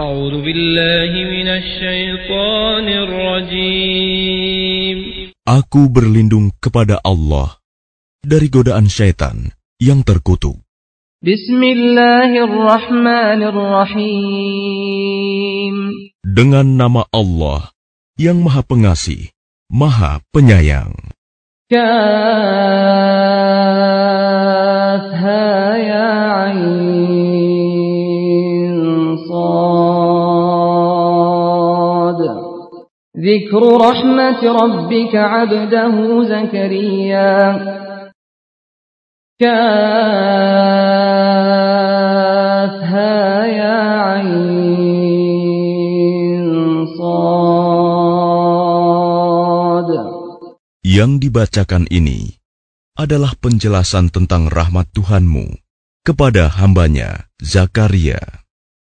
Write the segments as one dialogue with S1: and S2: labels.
S1: أعوذ بالله من الشيطان الرجيم
S2: Aku berlindung kepada Allah dari godaan syaitan yang terkutuk.
S1: بسم الله الرحمن الرحيم
S2: Dengan nama Allah yang Maha Pengasih, Maha Penyayang.
S1: كافها ذكر رحمة ربك عبده زكريا كافها يا عين صاد
S2: Yang dibacakan ini adalah penjelasan tentang rahmat Tuhanmu kepada hambanya Zakaria.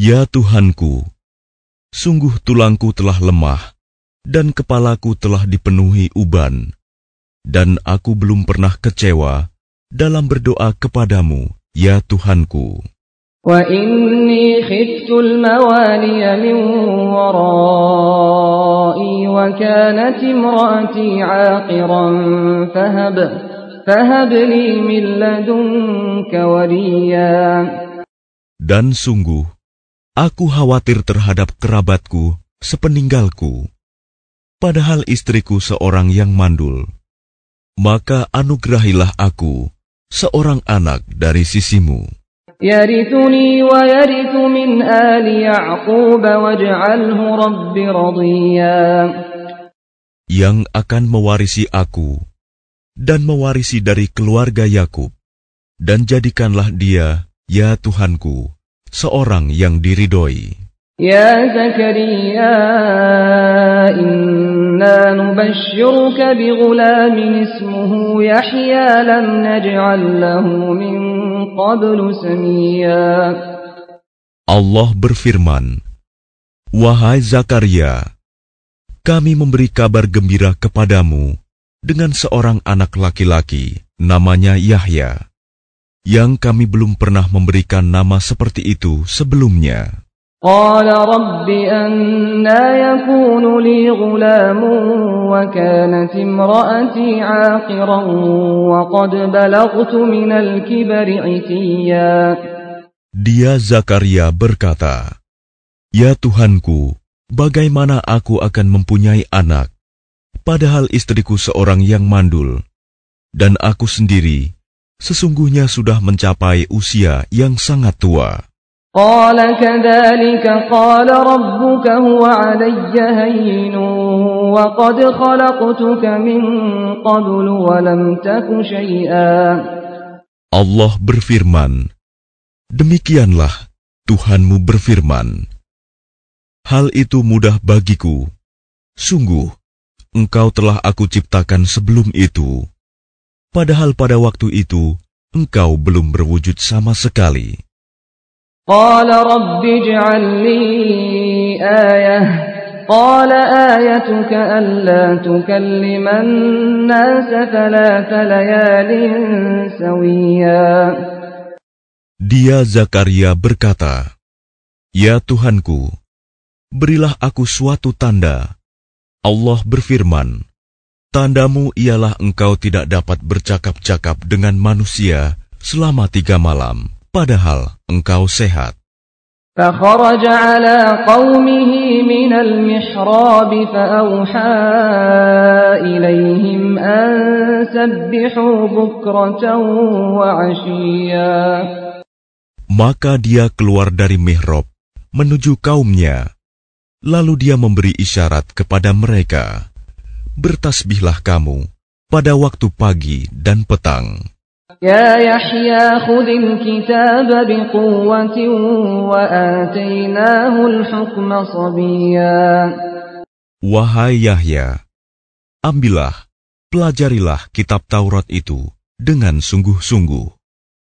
S2: Ya Tuhanku, sungguh tulangku telah lemah dan kepalaku telah dipenuhi uban, dan aku belum pernah kecewa dalam berdoa kepadamu, ya Tuhanku.
S1: وإني خفت الموالي من ورائي وكانت امرأتي عاقرا فهب فهب لي من لدنك وليا
S2: Dan sungguh, aku khawatir terhadap kerabatku sepeninggalku, padahal istriku seorang yang mandul. Maka anugerahilah aku seorang anak dari sisimu.
S1: يرثني ويرث من آل يعقوب واجعله رب رضيا
S2: yang akan mewarisi aku dan mewarisi dari keluarga Yakub dan jadikanlah dia ya Tuhanku seorang yang diridhoi.
S1: Ya Zakaria, inna nubashshiruka bighulamin ismuhu Yahya lam naj'al lahu min qablu samiyya.
S2: Allah berfirman, Wahai Zakaria, kami memberi kabar gembira kepadamu dengan seorang anak laki-laki namanya Yahya yang kami belum pernah memberikan nama seperti itu sebelumnya
S1: قال رب أنا يكون لي غلام وكانت امرأتي عاقرا وقد بلغت من الكبر عتيا
S2: Dia Zakaria berkata, Ya Tuhanku, bagaimana aku akan mempunyai anak, padahal istriku seorang yang mandul, dan aku sendiri sesungguhnya sudah mencapai usia yang sangat tua.
S1: قال كذلك قال ربك هو علي هين وقد خلقتك من قبل ولم تك شيئا
S2: Allah berfirman, Demikianlah Tuhanmu berfirman, Hal itu mudah bagiku. Sungguh, engkau telah aku ciptakan sebelum itu. Padahal pada waktu itu, engkau belum berwujud sama sekali.
S1: قال رب اجعل لي آية قال آيتك ألا تكلم الناس ثلاث ليال سويا
S2: Dia Zakaria berkata, Ya Tuhanku, berilah aku suatu tanda. Allah berfirman, Tandamu ialah engkau tidak dapat bercakap-cakap dengan manusia selama tiga malam, padahal engkau sehat.
S1: فخرج على قومه من المحراب فأوحى إليهم أن سبحوا بكرة وعشيا
S2: Maka dia keluar dari mihrab menuju kaumnya. Lalu dia memberi isyarat kepada mereka, bertasbihlah kamu pada waktu pagi dan petang.
S1: Ya Yahya khudil kitab biquwatin wa atainahul hukma sabiyya.
S2: Wahai Yahya, ambillah, pelajarilah kitab Taurat itu dengan sungguh-sungguh.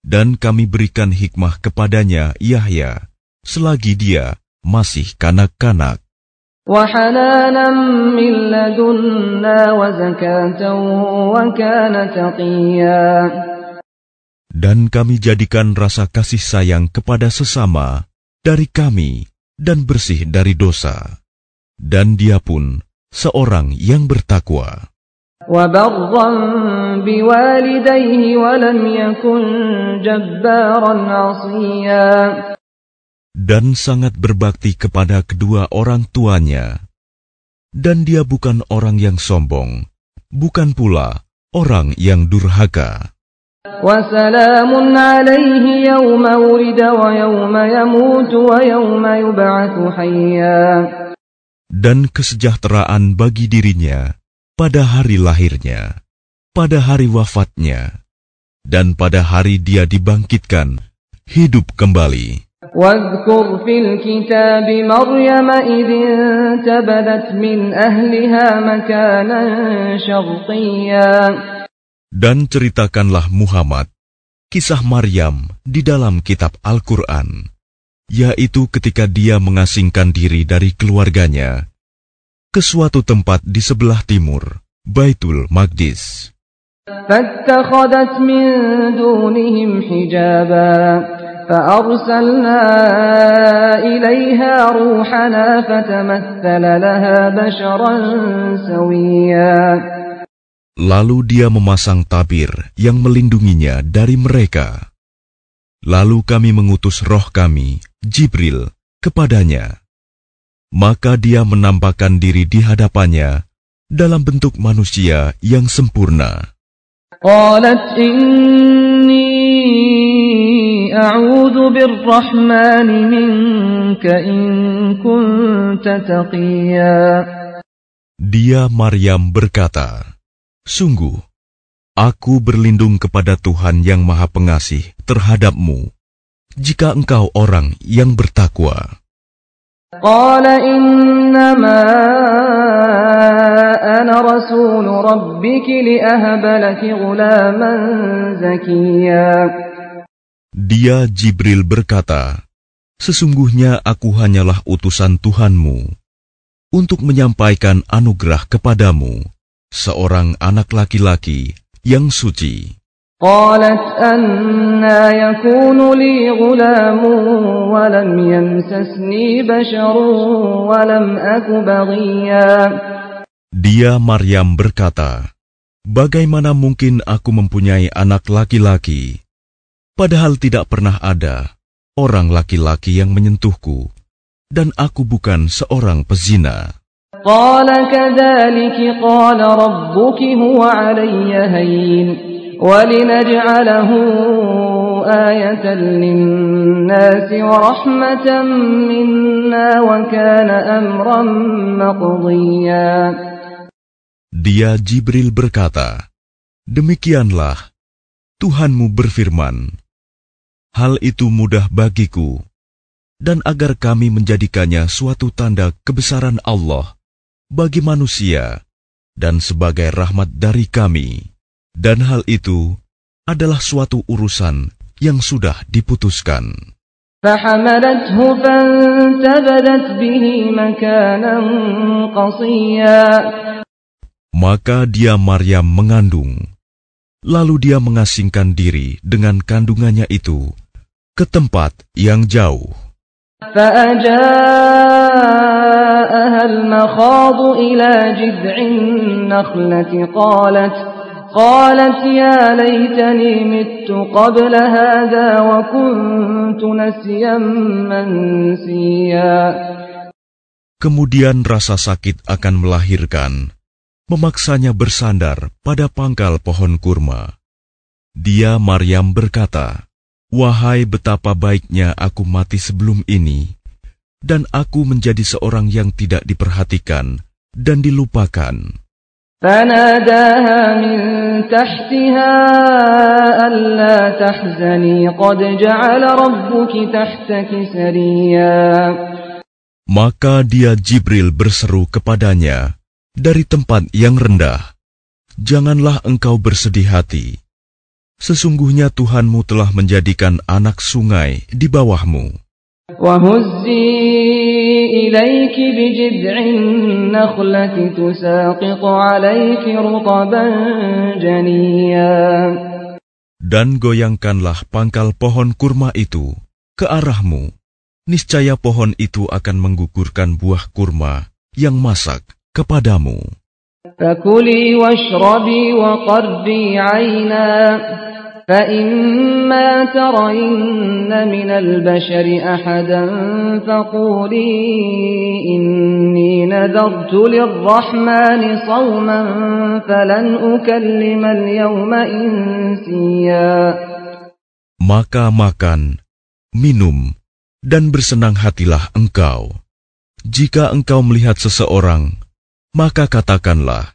S2: Dan kami berikan hikmah kepadanya Yahya, selagi dia masih kanak-kanak.
S1: وحنانا من لدنا وزكاة وكان تقيا
S2: Dan kami jadikan rasa kasih sayang kepada sesama dari kami dan bersih dari dosa. Dan dia pun seorang yang bertakwa.
S1: وبرا بوالديه ولم يكن جبارا عصيا
S2: dan sangat berbakti kepada kedua orang tuanya. Dan dia bukan orang yang sombong, bukan pula orang yang durhaka. Dan kesejahteraan bagi dirinya pada hari lahirnya, pada hari wafatnya, dan pada hari dia dibangkitkan, hidup kembali.
S1: واذكر في الكتاب مريم إذ انتبذت من أهلها مكانا شرقيا
S2: Dan ceritakanlah Muhammad kisah Maryam di dalam kitab Al-Quran, yaitu ketika dia mengasingkan diri dari keluarganya ke suatu tempat di sebelah timur, Baitul Maqdis.
S1: فاتخذت من دونهم حجابا فأرسلنا إليها روحنا فتمثل لها بشرا سويا
S2: Lalu dia memasang tabir yang melindunginya dari mereka. Lalu kami mengutus roh kami, Jibril, kepadanya. Maka dia menampakkan diri di hadapannya dalam bentuk manusia yang sempurna.
S1: قالت إني أعوذ بالرحمن منك إن كنت تقيا
S2: Dia Maryam berkata, Sungguh, aku berlindung kepada Tuhan yang Maha Pengasih terhadapmu, jika engkau orang yang bertakwa.
S1: قال إنما أنا رسول ربك لأهب لك غلاما زكيا
S2: Dia Jibril berkata, Sesungguhnya aku hanyalah utusan Tuhanmu untuk menyampaikan anugerah kepadamu, seorang anak laki-laki yang suci.
S1: قالت أنا يكون لي غلام ولم يمسسني بشر ولم أك بغيا
S2: Dia Maryam berkata, Bagaimana mungkin aku mempunyai anak laki-laki, padahal tidak pernah ada orang laki-laki yang menyentuhku, dan aku bukan seorang pezina.
S1: قال كذلك قال ربك هو علي هين ولنجعله آية للناس ورحمة منا وكان أمرا مقضيا
S2: Dia Jibril berkata, Demikianlah, Tuhanmu berfirman, Hal itu mudah bagiku, dan agar kami menjadikannya suatu tanda kebesaran Allah bagi manusia dan sebagai rahmat dari kami. Dan hal itu adalah suatu urusan yang sudah diputuskan.
S1: فحملته فانتبذت به مكانا قصيا
S2: Maka dia Maryam mengandung. Lalu dia mengasingkan diri dengan kandungannya itu ke tempat yang jauh.
S1: فأجاءها المخاض إلى جذع النخلة قالت قالت يا ليتني مت قبل هذا وكنت نسيا منسيا
S2: Kemudian rasa sakit akan melahirkan, memaksanya bersandar pada pangkal pohon kurma. Dia Maryam berkata, Wahai betapa baiknya aku mati sebelum ini, dan aku menjadi seorang yang tidak diperhatikan dan dilupakan. Maka dia Jibril berseru kepadanya dari tempat yang rendah, Janganlah engkau bersedih hati. Sesungguhnya Tuhanmu telah menjadikan anak sungai di bawahmu. Dan goyangkanlah pangkal pohon kurma itu ke arahmu. Niscaya pohon itu akan menggugurkan buah kurma yang masak kepadamu.
S1: فكلي واشربي وقري عينا فإما ترين من البشر أحدا فقولي إني نذرت للرحمن صوما فلن أكلم اليوم إنسيا
S2: Maka makan, minum, dan bersenang hatilah engkau. Jika engkau melihat seseorang, maka katakanlah,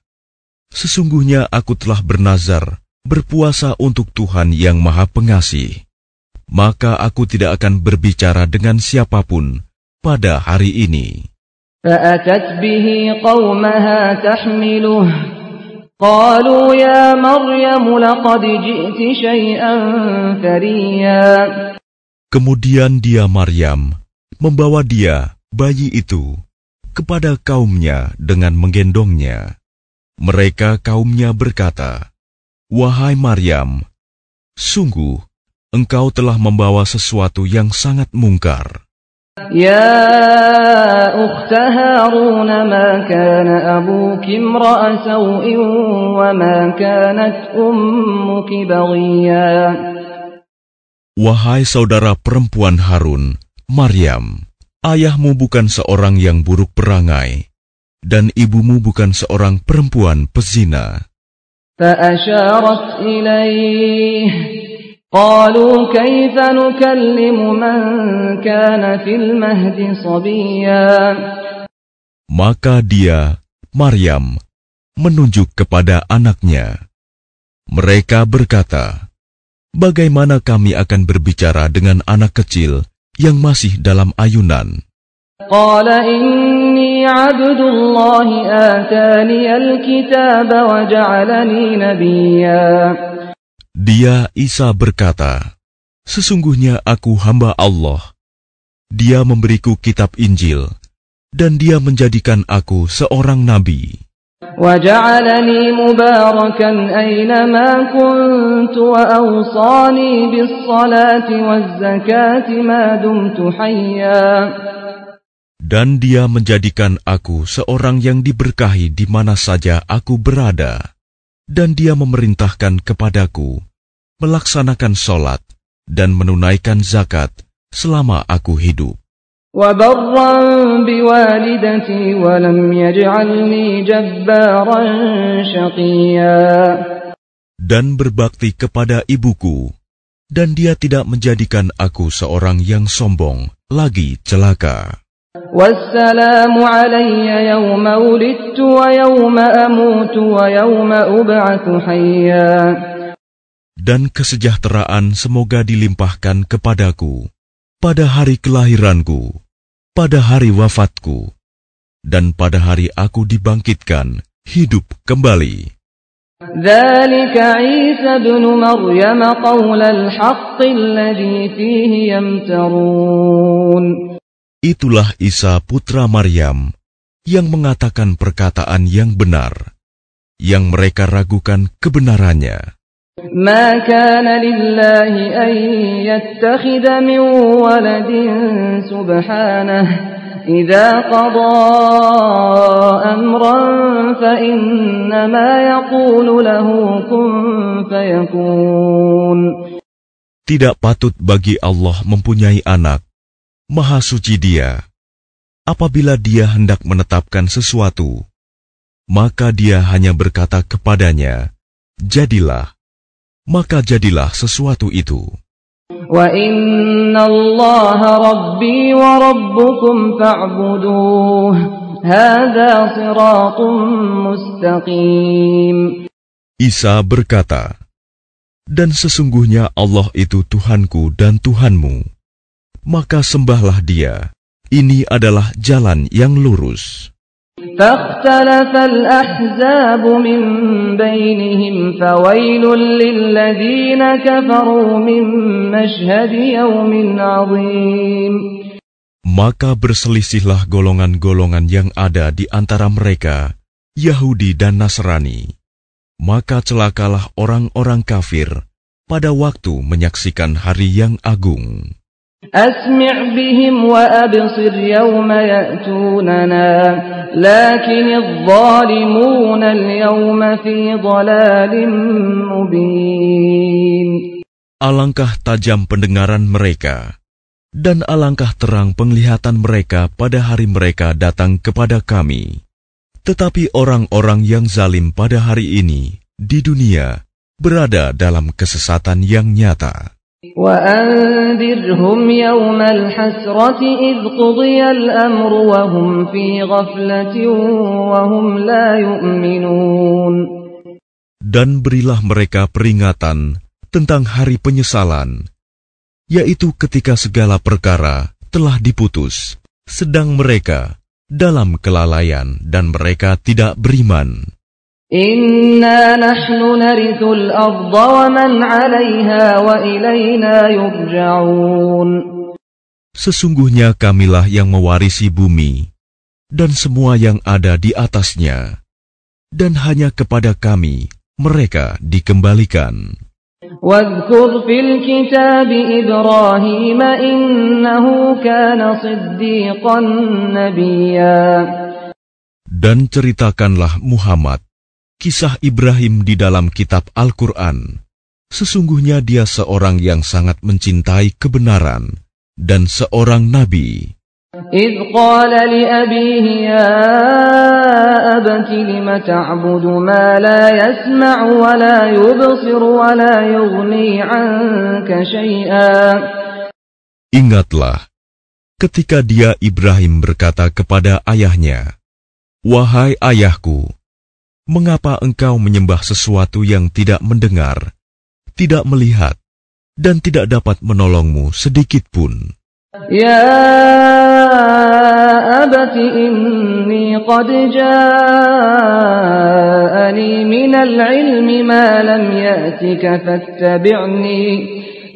S2: Sesungguhnya aku telah bernazar berpuasa untuk Tuhan yang Maha Pengasih, maka aku tidak akan berbicara dengan siapapun pada hari ini.
S1: فأتت به قومها تحمله قالوا يا مريم لقد جئت شيئا فريا
S2: Kemudian dia Maryam membawa dia, bayi itu, kepada kaumnya dengan menggendongnya. Mereka kaumnya berkata, Wahai Maryam, sungguh engkau telah membawa sesuatu yang sangat mungkar.
S1: يا أخت هارون ما كان أبوك امرأ سوء وما كانت أمك بغيا
S2: Wahai saudara perempuan Harun, Maryam, Ayahmu bukan seorang yang buruk perangai, dan ibumu bukan seorang perempuan pezina. Maka dia, Maryam, menunjuk kepada anaknya. Mereka berkata, Bagaimana kami akan berbicara dengan anak kecil yang masih dalam ayunan. Dia Isa berkata, Sesungguhnya aku hamba Allah. Dia memberiku kitab Injil, dan dia menjadikan aku seorang nabi.
S1: وجعلني مباركا أينما كنت وأوصاني بالصلاة والزكاة ما دمت حيا
S2: Dan dia menjadikan aku seorang yang diberkahi di mana saja aku berada. Dan dia memerintahkan kepadaku melaksanakan sholat dan menunaikan zakat selama aku hidup.
S1: وبرا بوالدتي ولم يجعلني جبارا شقيا
S2: Dan berbakti kepada ibuku, dan dia tidak menjadikan aku seorang yang sombong, lagi celaka.
S1: والسلام علي يوم ولدت ويوم أموت ويوم أبعث حيا
S2: dan kesejahteraan semoga dilimpahkan kepadaku pada hari kelahiranku, pada hari wafatku, dan pada hari aku dibangkitkan hidup kembali.
S1: ذلك عيسى بن مريم قول الحق الذي فيه يمترون
S2: Itulah Isa putra Maryam yang mengatakan perkataan yang benar, yang mereka ragukan kebenarannya.
S1: ما كان لله أن يتخذ من ولد سبحانه إذا قضى أمرا فإنما يقول له كن فيكون
S2: Tidak patut bagi Allah mempunyai anak, maha suci dia. Apabila dia hendak menetapkan sesuatu, maka dia hanya berkata kepadanya, Jadilah, maka jadilah sesuatu itu. Isa berkata, Dan sesungguhnya Allah itu Tuhanku dan Tuhanmu, maka sembahlah dia. Ini adalah jalan yang lurus.
S1: فاختلف الأحزاب من بينهم فويل للذين كفروا من مشهد يوم عظيم
S2: Maka berselisihlah golongan-golongan yang ada di antara mereka, Yahudi dan Nasrani. Maka celakalah orang-orang kafir pada waktu menyaksikan hari yang agung.
S1: أسمع بهم وأبصر يوم يأتوننا لكن الظالمون اليوم في ضلال مبين
S2: Alangkah tajam pendengaran mereka, dan alangkah terang penglihatan mereka pada hari mereka datang kepada kami. Tetapi orang-orang yang zalim pada hari ini di dunia berada dalam kesesatan yang nyata.
S1: وأنذرهم يوم الحسرة إذ قضي الأمر وهم في غفلة وهم لا يؤمنون
S2: Dan berilah mereka peringatan tentang hari penyesalan, yaitu ketika segala perkara telah diputus, sedang mereka dalam kelalaian dan mereka tidak beriman.
S1: إنا نحن نرث الأرض ومن عليها وإلينا يرجعون
S2: Sesungguhnya kamilah yang mewarisi bumi dan semua yang ada di atasnya, dan hanya kepada kami mereka dikembalikan.
S1: واذكر في الكتاب إبراهيم إنه كان صديقا نبيا
S2: Dan ceritakanlah Muhammad kisah Ibrahim di dalam kitab Al-Quran. Sesungguhnya dia seorang yang sangat mencintai kebenaran dan seorang nabi.
S1: إذ قال لأبيه يا أبت لم تعبد ما لا يسمع ولا يبصر ولا يغني عنك شيئا
S2: Ingatlah, ketika dia Ibrahim berkata kepada ayahnya, Wahai ayahku, mengapa engkau menyembah sesuatu yang tidak mendengar, tidak melihat, dan tidak dapat menolongmu sedikit pun?
S1: Ya abati inni qad ja'ani minal ilmi ma lam ya'tika fattabi'ni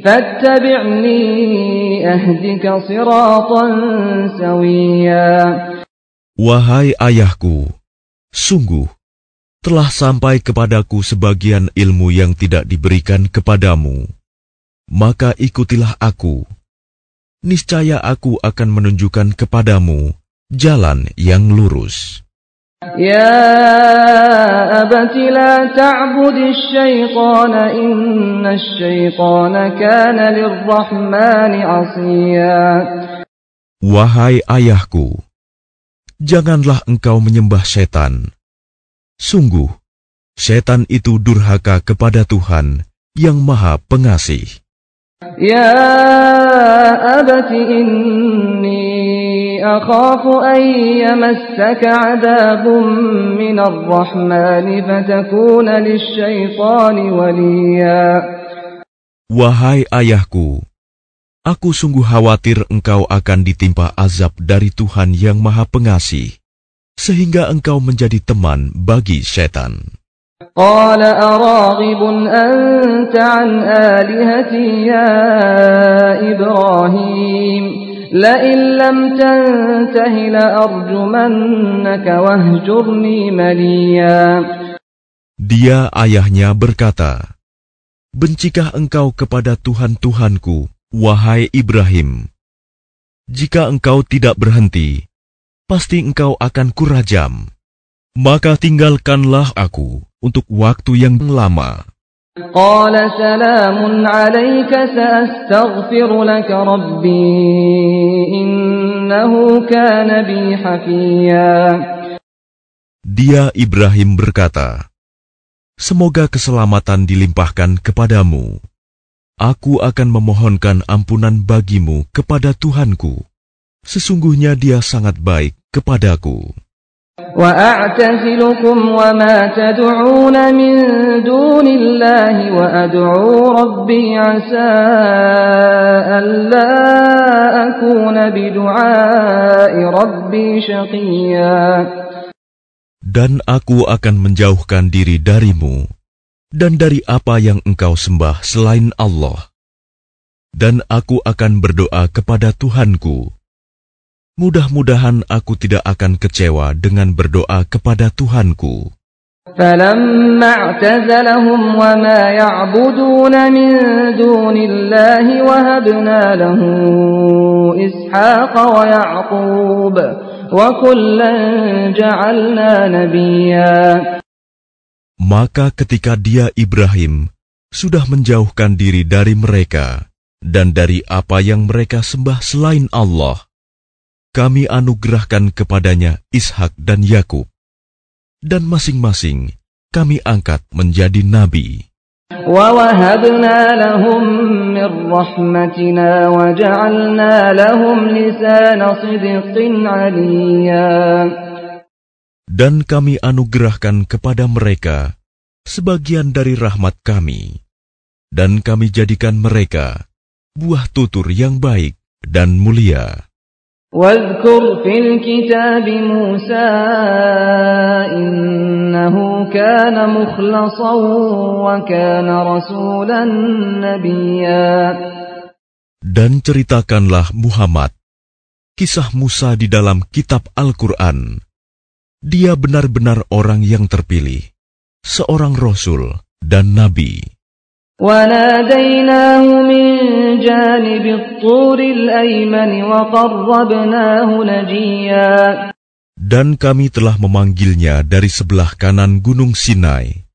S1: fattabi'ni ahdika siratan sawiyya
S2: Wahai ayahku, sungguh telah sampai kepadaku sebagian ilmu yang tidak diberikan kepadamu, maka ikutilah aku. Niscaya aku akan menunjukkan kepadamu jalan yang lurus.
S1: Ya abati la ta'budi syaitana inna syaitana kana lirrahmani asiya.
S2: Wahai ayahku, janganlah engkau menyembah setan. Sungguh, setan itu durhaka kepada Tuhan yang Maha Pengasih.
S1: Ya abati inni akhafu an yamassaka adabun min ar-rahmani fatakuna lish-shaytani waliya.
S2: Wahai ayahku, aku sungguh khawatir engkau akan ditimpa azab dari Tuhan yang Maha Pengasih sehingga engkau menjadi teman bagi setan. Dia ayahnya berkata, Bencikah engkau kepada Tuhan Tuhanku, wahai Ibrahim? Jika engkau tidak berhenti, pasti engkau akan kurajam. Maka tinggalkanlah aku untuk waktu yang lama. Dia Ibrahim berkata, Semoga keselamatan dilimpahkan kepadamu. Aku akan memohonkan ampunan bagimu kepada Tuhanku. Sesungguhnya dia sangat baik kepadaku.
S1: وأعتزلكم وما تدعون من دون الله وأدعو ربي عسى ألا أكون بدعاء ربي شقيا
S2: Dan aku akan menjauhkan diri darimu dan dari apa yang engkau sembah selain Allah. Dan aku akan berdoa kepada Tuhanku Mudah-mudahan aku tidak akan kecewa dengan berdoa kepada Tuhanku.
S1: فلما اعتزلهم وما يعبدون من دون الله وهبنا له إسحاق ويعقوب وكلا جعلنا نبيا
S2: Maka ketika dia Ibrahim sudah menjauhkan diri dari mereka dan dari apa yang mereka sembah selain Allah, kami anugerahkan kepadanya Ishak dan Yakub, dan masing-masing kami angkat menjadi nabi. Dan kami anugerahkan kepada mereka sebagian dari rahmat kami, dan kami jadikan mereka buah tutur yang baik dan mulia.
S1: واذكر في الكتاب موسى إنه كان مخلصا وكان رسولا نبيا
S2: Dan ceritakanlah Muhammad kisah Musa di dalam kitab Al-Quran. Dia benar-benar orang yang terpilih, seorang rasul dan nabi.
S1: وناديناه من جانب الطور الأيمن وقربناه نجيا
S2: Dan kami telah memanggilnya dari sebelah kanan Gunung Sinai,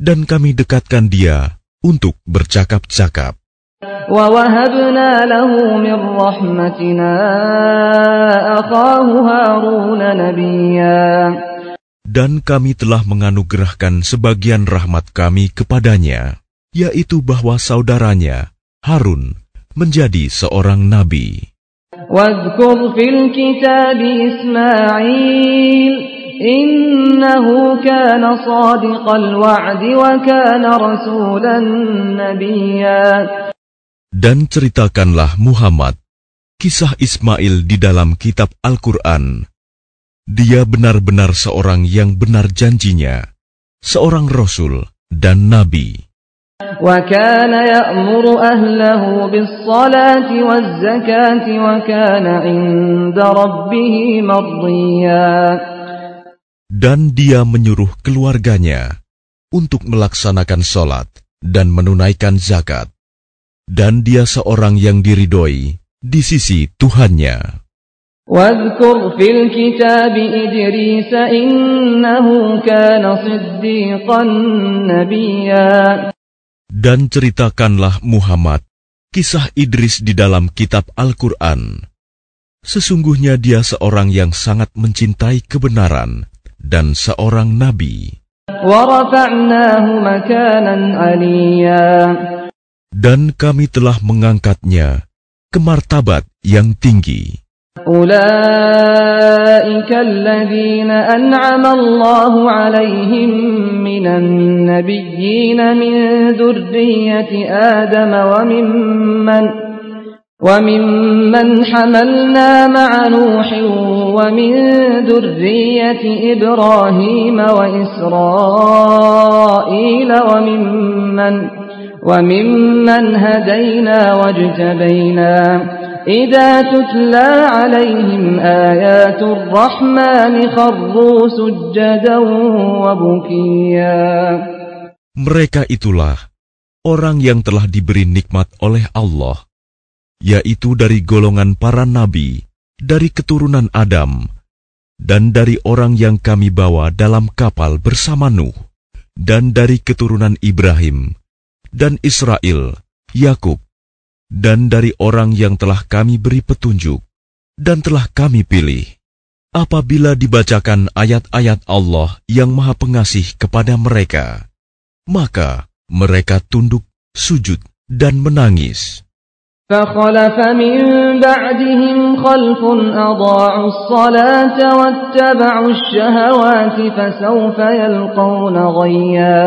S2: dan kami dekatkan dia untuk bercakap-cakap. Dan kami telah menganugerahkan sebagian rahmat kami kepadanya yaitu bahwa saudaranya Harun menjadi seorang nabi. Dan ceritakanlah Muhammad kisah Ismail di dalam kitab Al-Quran. Dia benar-benar seorang yang benar janjinya, seorang rasul dan nabi.
S1: وكان يأمر أهله بالصلاة والزكاة وكان عند ربه مرضيا
S2: Dan dia menyuruh keluarganya untuk melaksanakan sholat dan menunaikan zakat. Dan dia seorang yang diridhoi di sisi Tuhannya.
S1: واذكر في الكتاب إدريس إنه كان صديقا نبيا
S2: dan ceritakanlah Muhammad kisah Idris di dalam kitab Al-Quran. Sesungguhnya dia seorang yang sangat mencintai kebenaran dan seorang nabi. Dan kami telah mengangkatnya ke martabat yang tinggi.
S1: أولئك الذين أنعم الله عليهم من النبيين من ذرية آدم وممن وممن حملنا مع نوح ومن ذرية إبراهيم وإسرائيل وممن وممن هدينا واجتبينا إذا تتلى عليهم آيات الرحمن خروا سجدا وبكيا
S2: Mereka itulah orang yang telah diberi nikmat oleh Allah, yaitu dari golongan para nabi, dari keturunan Adam, dan dari orang yang kami bawa dalam kapal bersama Nuh, dan dari keturunan Ibrahim, dan Israel, Yakub, dan dari orang yang telah kami beri petunjuk dan telah kami pilih. Apabila dibacakan ayat-ayat Allah yang Maha Pengasih kepada mereka, maka mereka tunduk, sujud, dan menangis.
S1: فخلف من بعدهم خلف أضاعوا الصلاة واتبعوا الشهوات فسوف يلقون غيا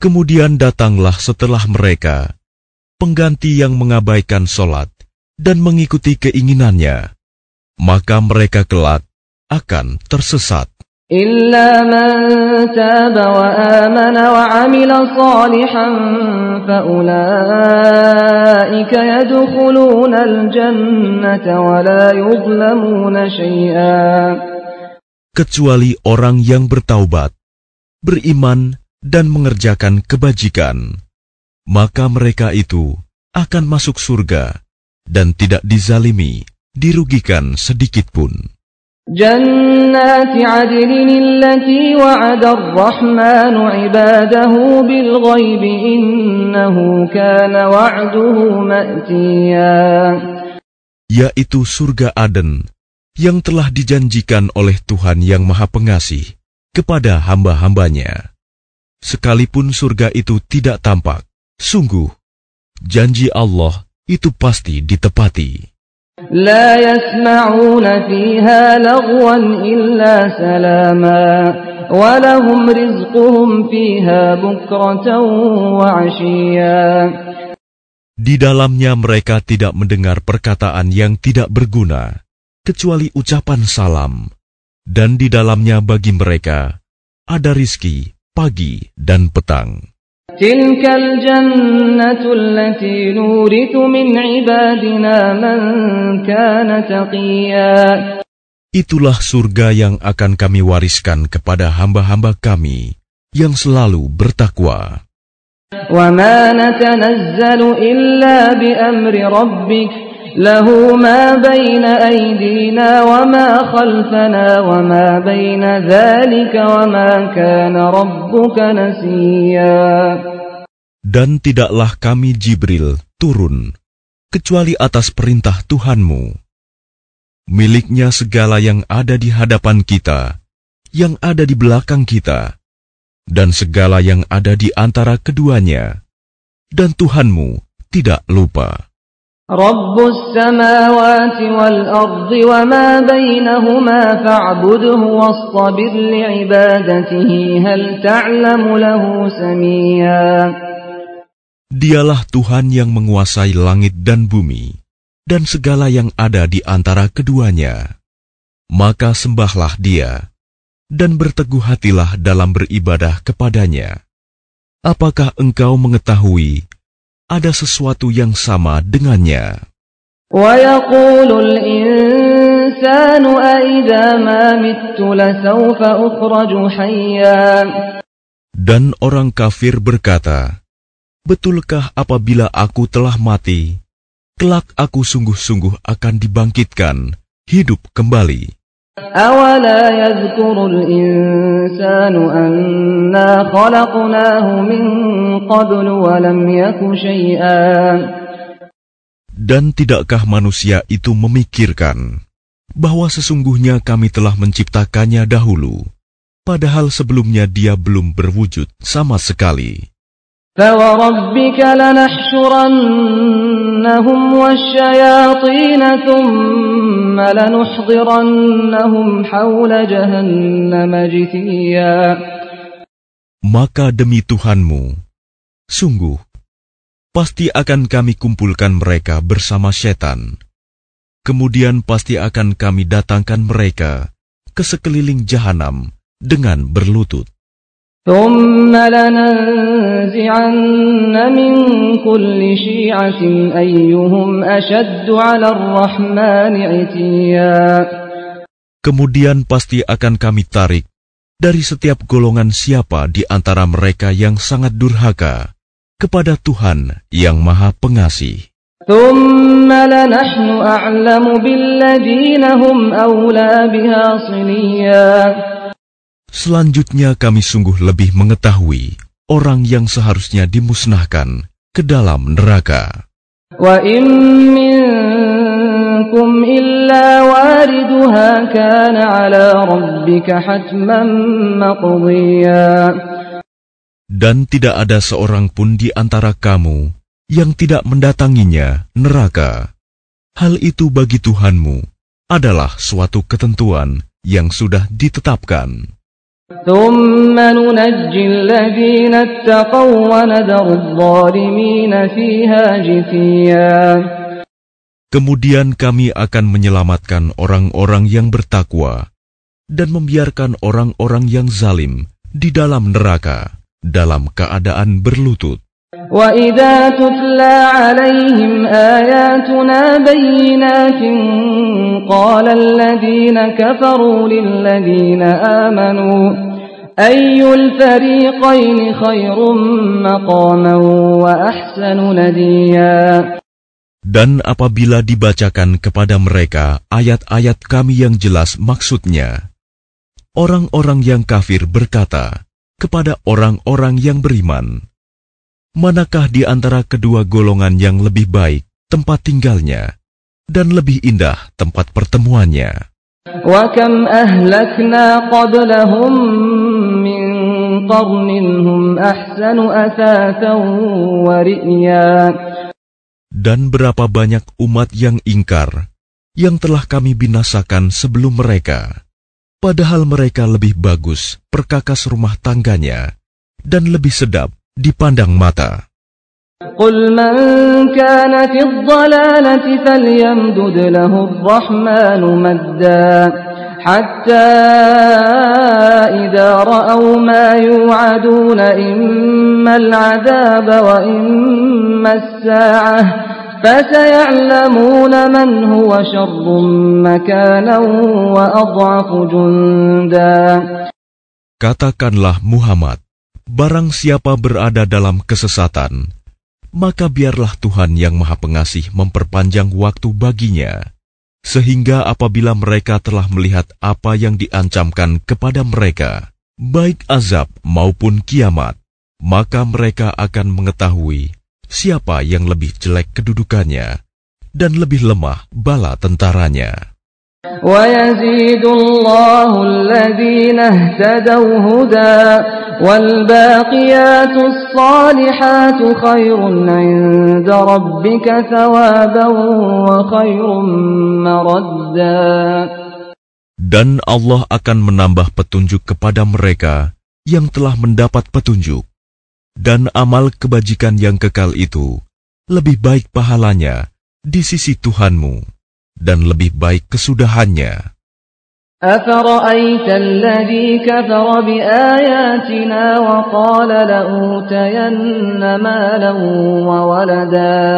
S2: Kemudian datanglah setelah mereka pengganti yang mengabaikan solat dan mengikuti keinginannya, maka mereka kelak akan tersesat.
S1: إلا من تاب وآمن وعمل صالحا فأولئك يدخلون الجنة ولا يظلمون شيئا
S2: Kecuali orang yang bertaubat, beriman, dan mengerjakan kebajikan, maka mereka itu akan masuk surga dan tidak dizalimi, dirugikan sedikit pun.
S1: جنات عدن التي وعد الرحمن عباده بالغيب إنه كان وعده مأتيا
S2: yaitu surga Aden yang telah dijanjikan oleh Tuhan yang Maha Pengasih kepada hamba-hambanya. Sekalipun surga itu tidak tampak, sungguh janji Allah itu pasti ditepati.
S1: لا يسمعون فيها لغوا إلا سلاما ولهم رزقهم فيها بكرة وعشيا
S2: Di dalamnya mereka tidak mendengar perkataan yang tidak berguna, kecuali ucapan salam. Dan di dalamnya bagi mereka ada rizki pagi dan petang.
S1: تلك الجنة التي نورث من عبادنا من كان تقيا
S2: Itulah surga yang akan kami wariskan kepada hamba-hamba kami yang selalu bertakwa.
S1: وما نتنزل إلا بأمر ربك له ما بين أيدينا وما خلفنا وما بين ذلك وما كان ربك نسيا
S2: Dan tidaklah kami Jibril turun, kecuali atas perintah Tuhanmu. Miliknya segala yang ada di hadapan kita, yang ada di belakang kita, dan segala yang ada di antara keduanya. Dan Tuhanmu tidak lupa.
S1: رب السماوات والأرض وما بينهما فاعبده واصطبر لعبادته هل تعلم له سميا
S2: Dialah Tuhan yang menguasai langit dan bumi, dan segala yang ada di antara keduanya. Maka sembahlah Dia, dan berteguh hatilah dalam beribadah kepadanya. Apakah engkau mengetahui ada sesuatu yang sama dengannya. Dan orang kafir berkata, Betulkah apabila aku telah mati, kelak aku sungguh-sungguh akan dibangkitkan, hidup kembali.
S1: أولا يذكر الإنسان أنا خلقناه من قبل ولم يك شيئا
S2: Dan tidakkah manusia itu memikirkan bahwa sesungguhnya kami telah menciptakannya dahulu, padahal sebelumnya dia belum berwujud sama sekali?
S1: فوربك لنحشرنهم والشياطين ثم لنحضرنهم حول جهنم جثيا
S2: Maka demi Tuhanmu, sungguh, pasti akan kami kumpulkan mereka bersama setan. Kemudian pasti akan kami datangkan mereka ke sekeliling jahanam dengan berlutut.
S1: ثم لننزعن من كل شيعة أيهم أشد على الرحمن عتيا
S2: Kemudian pasti akan kami tarik dari setiap golongan siapa di antara mereka yang sangat durhaka kepada Tuhan yang Maha Pengasih.
S1: ثم لنحن أعلم بالذين هم أولى بها صليا
S2: Selanjutnya kami sungguh lebih mengetahui orang yang seharusnya dimusnahkan ke dalam neraka. Dan tidak ada seorang pun di antara kamu yang tidak mendatanginya neraka. Hal itu bagi Tuhanmu adalah suatu ketentuan yang sudah ditetapkan.
S1: ثم ننجي الذين اتقوا ونذر الظالمين فيها جثيا
S2: Kemudian kami akan menyelamatkan orang-orang yang bertakwa dan membiarkan orang-orang yang zalim di dalam neraka dalam keadaan berlutut.
S1: وإذا تتلى عليهم آياتنا بينات قال الذين كفروا للذين آمنوا أي الفريقين خير مقاما وأحسن نديا
S2: Dan apabila dibacakan kepada mereka ayat-ayat kami yang jelas maksudnya, orang-orang yang kafir berkata kepada orang-orang yang beriman, manakah di antara kedua golongan yang lebih baik tempat tinggalnya dan lebih indah tempat pertemuannya. Dan berapa banyak umat yang ingkar yang telah kami binasakan sebelum mereka, padahal mereka lebih bagus perkakas rumah tangganya dan lebih sedap dipandang mata.
S1: قل من كان في الضلالة فليمدد له الرحمن مدا حتى إذا رأوا ما يوعدون إما العذاب وإما الساعة فسيعلمون من هو شر مكانا وأضعف جندا
S2: Katakanlah Muhammad, barang siapa berada dalam kesesatan, maka biarlah Tuhan yang Maha Pengasih memperpanjang waktu baginya, sehingga apabila mereka telah melihat apa yang diancamkan kepada mereka, baik azab maupun kiamat, maka mereka akan mengetahui siapa yang lebih jelek kedudukannya dan lebih lemah bala tentaranya.
S1: ويزيد الله الذين اهتدوا هدى والباقيات الصالحات خير عند ربك ثوابا وخير مردا
S2: Dan Allah akan menambah petunjuk kepada mereka yang telah mendapat petunjuk. Dan amal kebajikan yang kekal itu lebih baik pahalanya di sisi Tuhanmu dan lebih baik kesudahannya.
S1: أفرأيت الذي كفر بآياتنا وقال لأوتين مالا وولدا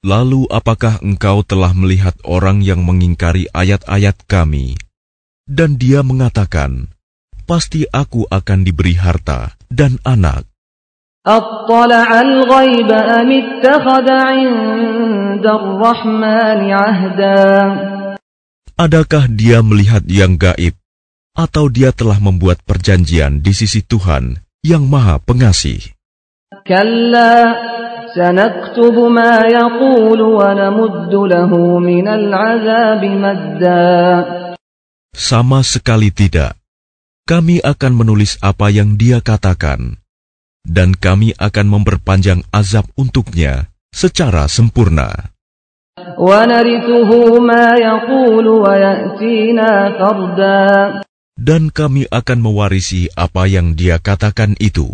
S2: Lalu apakah engkau telah melihat orang yang mengingkari ayat-ayat kami, dan dia mengatakan, Pasti aku akan diberi harta dan anak.
S1: أطلع الغيب أم اتخذ عند الرحمن عهدا
S2: Adakah dia melihat yang gaib, atau dia telah membuat perjanjian di sisi Tuhan yang Maha Pengasih?
S1: كلا سنكتب ما يقول ونمد له من العذاب مدا
S2: Sama sekali tidak. Kami akan menulis apa yang dia katakan, dan kami akan memperpanjang azab untuknya secara sempurna. Dan kami akan mewarisi apa yang dia katakan itu,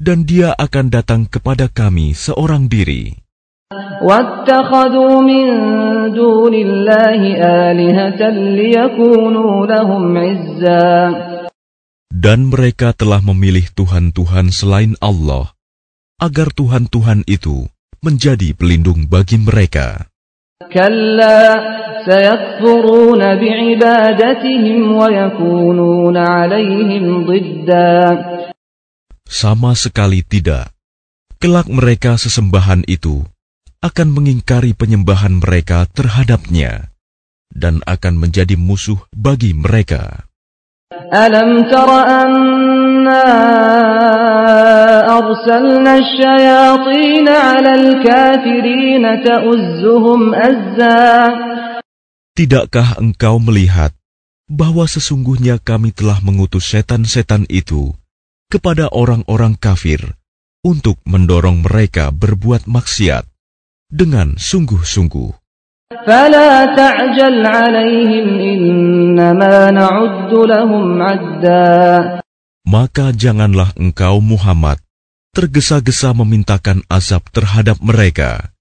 S2: dan dia akan datang kepada kami seorang diri. Dan mereka telah memilih Tuhan-Tuhan selain Allah, agar Tuhan-Tuhan itu menjadi pelindung bagi mereka. Sama sekali tidak. Kelak mereka sesembahan itu akan mengingkari penyembahan mereka terhadapnya dan akan menjadi musuh bagi mereka.
S1: ألم تر أنا أرسلنا الشياطين على الكافرين أزا
S2: Tidakkah engkau melihat bahwa sesungguhnya kami telah mengutus setan-setan itu kepada orang-orang kafir untuk mendorong mereka berbuat maksiat dengan sungguh-sungguh.
S1: فلا تعجل عليهم إنما نعد لهم عدا
S2: Maka janganlah engkau Muhammad tergesa-gesa memintakan azab terhadap mereka,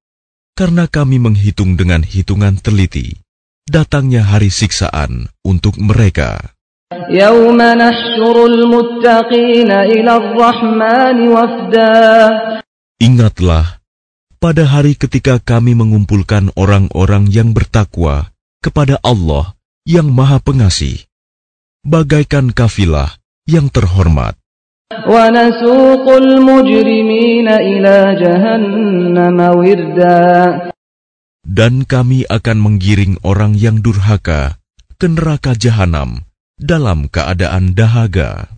S2: karena kami menghitung dengan hitungan teliti datangnya hari siksaan untuk mereka.
S1: يوم نحشر المتقين إلى الرحمن وفدا
S2: Ingatlah, pada hari ketika kami mengumpulkan orang-orang yang bertakwa kepada Allah yang Maha Pengasih, bagaikan kafilah yang terhormat. Dan kami akan menggiring orang yang durhaka ke neraka jahanam dalam keadaan dahaga.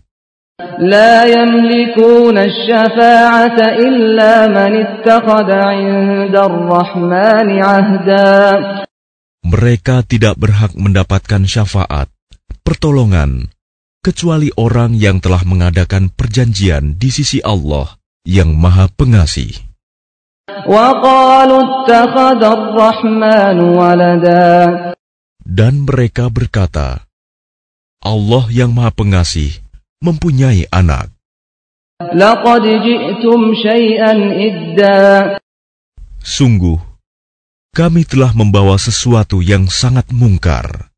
S1: لا يملكون الشفاعة إلا من اتخذ عند الرحمن عهدا
S2: Mereka tidak berhak mendapatkan syafaat, pertolongan, kecuali orang yang telah mengadakan perjanjian di sisi Allah yang Maha Pengasih.
S1: وقالوا اتخذ الرحمن ولدا
S2: Dan mereka berkata, Allah yang Maha Pengasih mempunyai anak.
S1: لقد جئتم شيئا إدا
S2: Sungguh, kami telah membawa sesuatu yang sangat mungkar.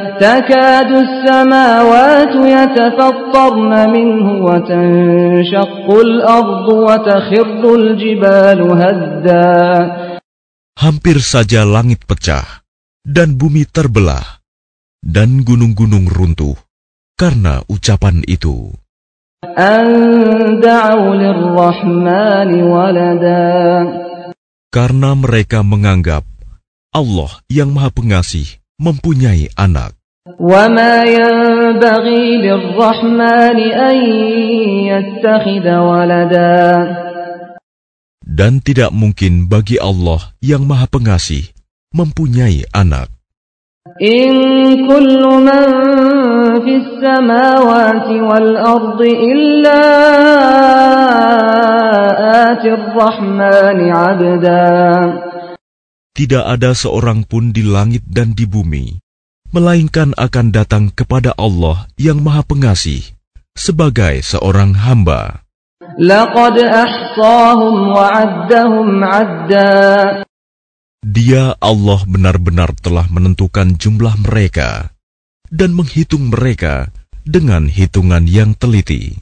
S1: تكاد السماوات يتفطرن منه وتنشق الأرض وتخر الجبال هدا
S2: Hampir saja langit pecah dan bumi terbelah dan gunung-gunung runtuh karena ucapan itu. Karena mereka menganggap Allah yang Maha Pengasih mempunyai anak. Dan tidak mungkin bagi Allah yang Maha Pengasih mempunyai anak.
S1: إن كل من في السماوات والأرض إلا آتي الرحمن عبدا
S2: Tidak ada seorang pun di langit dan di bumi, melainkan akan datang kepada Allah yang Maha Pengasih sebagai seorang hamba. Dia Allah benar-benar telah menentukan jumlah mereka dan menghitung mereka dengan hitungan yang teliti.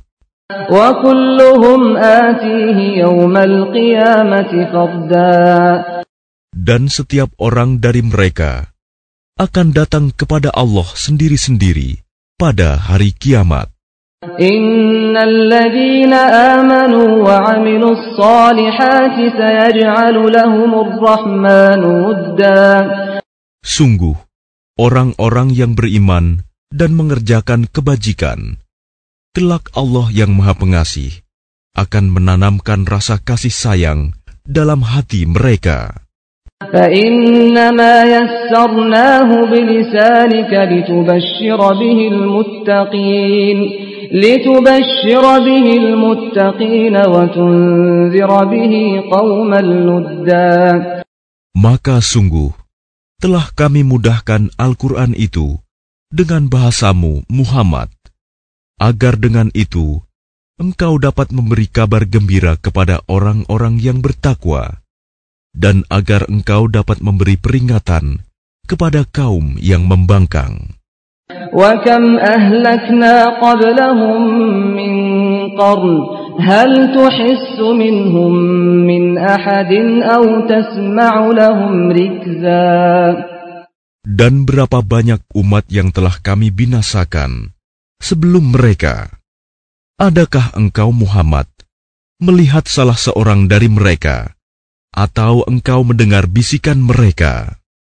S2: Dan setiap orang dari mereka akan datang kepada Allah sendiri-sendiri pada hari kiamat.
S1: إن الذين آمنوا وعملوا الصالحات سيجعل لهم الرحمن ودا
S2: Sungguh, orang-orang yang beriman dan mengerjakan kebajikan, kelak Allah yang Maha Pengasih akan menanamkan rasa kasih sayang dalam hati mereka.
S1: فإنما يسرناه بلسانك لتبشر به المتقين لتبشر به المتقين وتنذر به قوما لدا
S2: Maka sungguh, telah kami mudahkan Al-Quran itu dengan bahasamu Muhammad, agar dengan itu engkau dapat memberi kabar gembira kepada orang-orang yang bertakwa, dan agar engkau dapat memberi peringatan kepada kaum yang membangkang.
S1: وكم أهلكنا قبلهم من قرن هل تحس منهم من أحد أو تسمع لهم ركزا
S2: Dan berapa banyak umat yang telah kami binasakan sebelum mereka? Adakah engkau Muhammad melihat salah seorang dari mereka, atau engkau mendengar bisikan mereka?